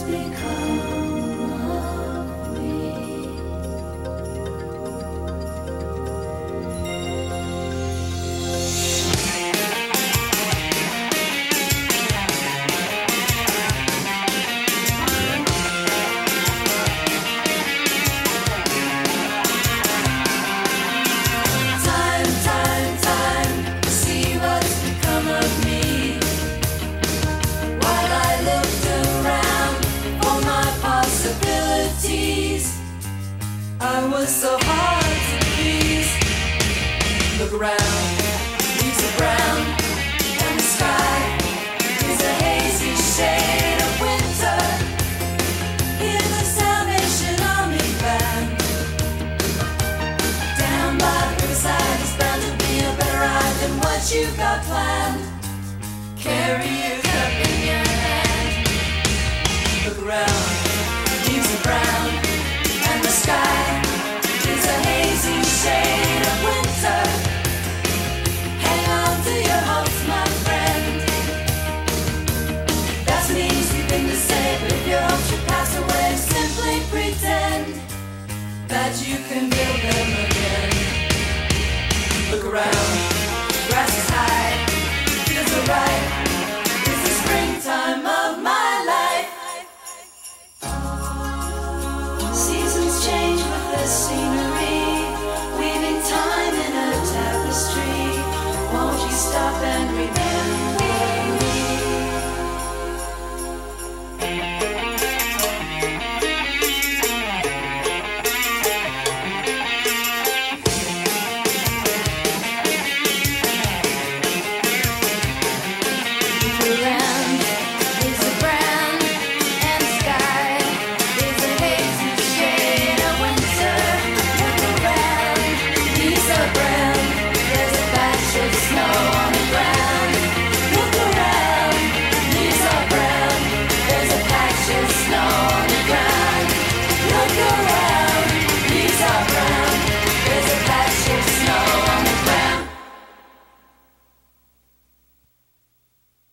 because I was so hard to please. Look around, leaves are brown, and the sky is a hazy shade of winter. Hear the Salvation Army band. Down by the riverside is bound to be a better ride than what you got planned. Carry you that you can build them again. Look around, grass